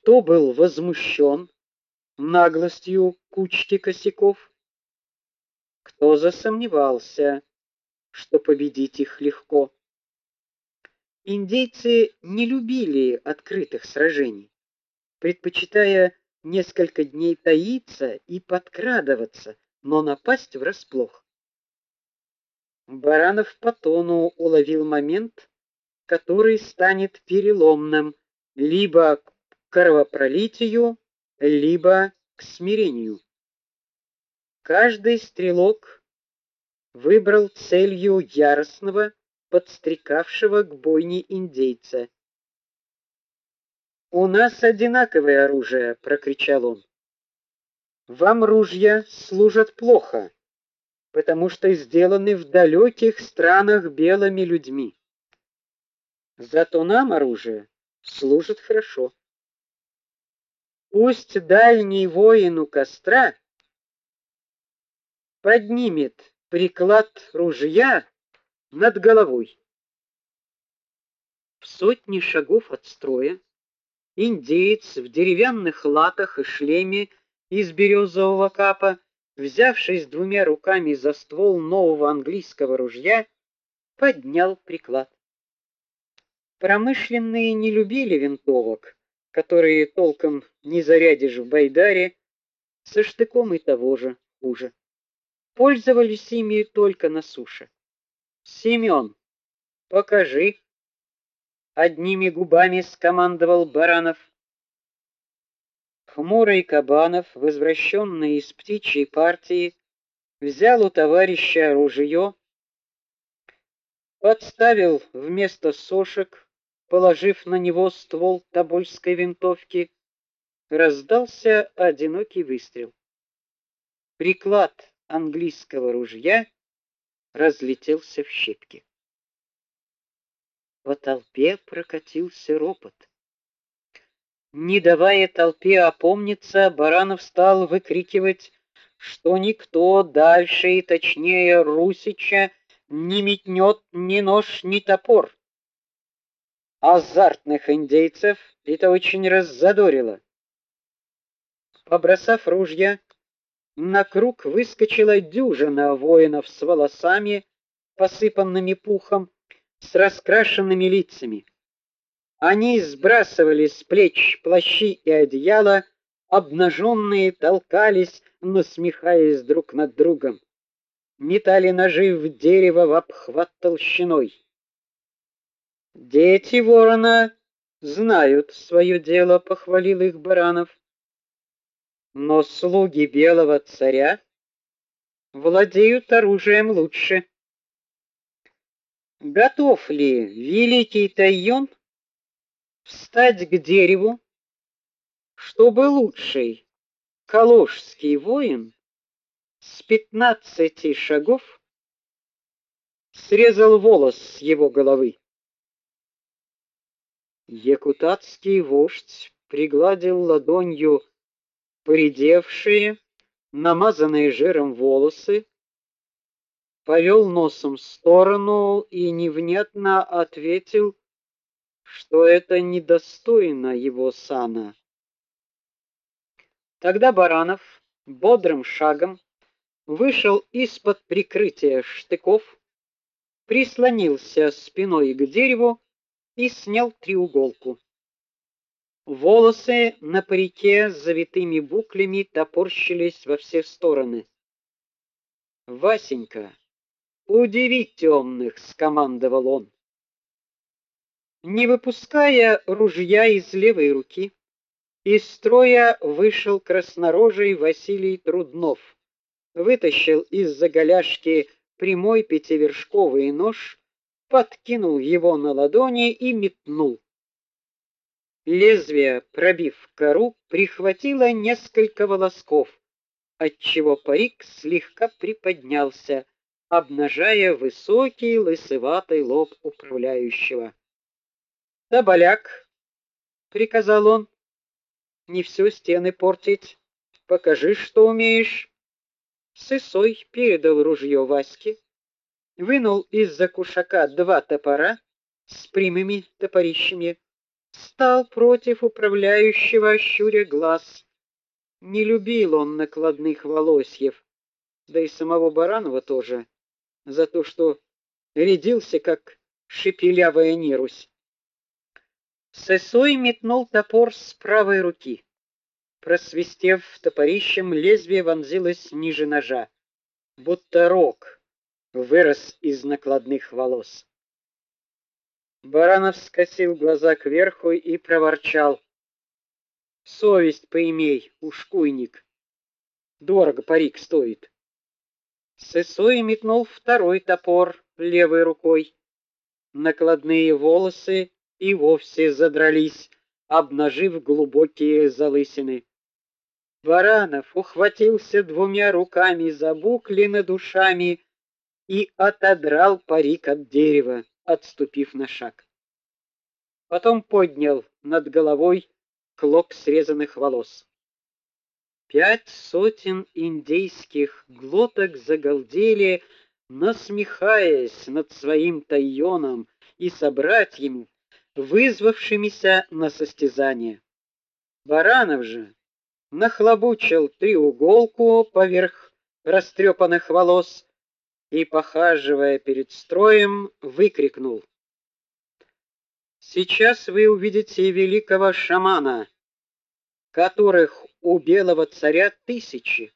Кто был возмущен наглостью кучки косяков? Кто засомневался, что победить их легко? Индейцы не любили открытых сражений, предпочитая несколько дней таиться и подкрадываться, но напасть врасплох. Баранов по тону уловил момент, который станет переломным либо к кровопролитию, либо к смирению. Каждый стрелок выбрал целью яростного, подстрекавшего к бойне индейца. У нас одинаковое оружие, прокричал он. Вам ружья служат плохо, потому что сделаны в далеких странах белыми людьми. Зато нам оружие служит хорошо. Пусть дальний воин у костра поднимет приклад ружья над головой. В сотни шагов от строя индеец в деревянных латах и шлеме из березового капа, взявшись двумя руками за ствол нового английского ружья, поднял приклад. Промышленные не любили винтовок, которые толком не зарядишь в байдаре, со штыком и того же хуже. Пользовались ими только на суше. Семён, покажи. Одними губами скомандовал Баранов. Хмурый Кабанов, возвращенный из птичьей партии, взял у товарища ружье, подставил вместо сошек положив на него ствол тобольской винтовки, раздался одинокий выстрел. Приклад английского ружья разлетелся в щепки. По толпе прокатился ропот. Не давая толпе опомниться, Баранов стал выкрикивать, что никто дальше и точнее Русича не метнет ни нож, ни топор азартных индейцев это очень раззадорило. Побросав ружья, на круг выскочила дюжина воинов с волосами, посыпанными пухом, с раскрашенными лицами. Они сбрасывали с плеч плащи и одеяла, обнаженные толкались, насмехаясь друг над другом. Метали ножи в дерево в обхват толщиной. Дети ворона знают свое дело, похвалил их Баранов. Но слуги белого царя владеют оружием лучше. Готов ли великий Тайон встать к дереву, чтобы лучший калужский воин с пятнадцати шагов срезал волос с его головы? Якутатский вождь пригладил ладонью поредевшие, намазанные жиром волосы, повел носом в сторону и невнятно ответил, что это недостойно его сана. Тогда Баранов бодрым шагом вышел из-под прикрытия штыков, прислонился спиной к дереву и снял треуголку. Волосы на парике с завитыми буклями топорщились во все стороны. Васенька, удиви темных, скомандовал он. Не выпуская ружья из левой руки, из строя вышел краснорожий Василий Труднов. Вытащил из-за голяшки прямой пятивершковый нож подкинул его на ладони и метнул. Лезвие, пробив кору, прихватило несколько волосков, отчего парик слегка приподнялся, обнажая высокий лысоватый лоб управляющего. "Табаляк", приказал он. "Не все стены портить. Покажи, что умеешь". Сысой передал ружье Ваське, вынул из-за кушака два топора с прямыми топорищами, стал против управляющего щуря глаз. Не любил он накладных волосьев, да и самого Баранова тоже, за то, что рядился как шепелявая нерусь. Сысой метнул топор с правой руки. Просвистев топорищем, лезвие вонзилось ниже ножа, будто рог вырос из накладных волос. Баранов скосил глаза кверху и проворчал: "Совесть поимей, ушкуйник. Дорого парик стоит". Сысой метнул второй топор левой рукой. Накладные волосы и вовсе задрались, обнажив глубокие залысины. Баранов ухватился двумя руками за букли над ушами и отодрал парик от дерева, отступив на шаг. Потом поднял над головой клок срезанных волос. Пять сотен индейских глоток загалдели, насмехаясь над своим тайоном и собратьями, вызвавшимися на состязание. Баранов же нахлобучил треуголку поверх растрепанных волос и, похаживая перед строем, выкрикнул: "Сейчас вы увидите великого шамана, которых у белого царя тысячи,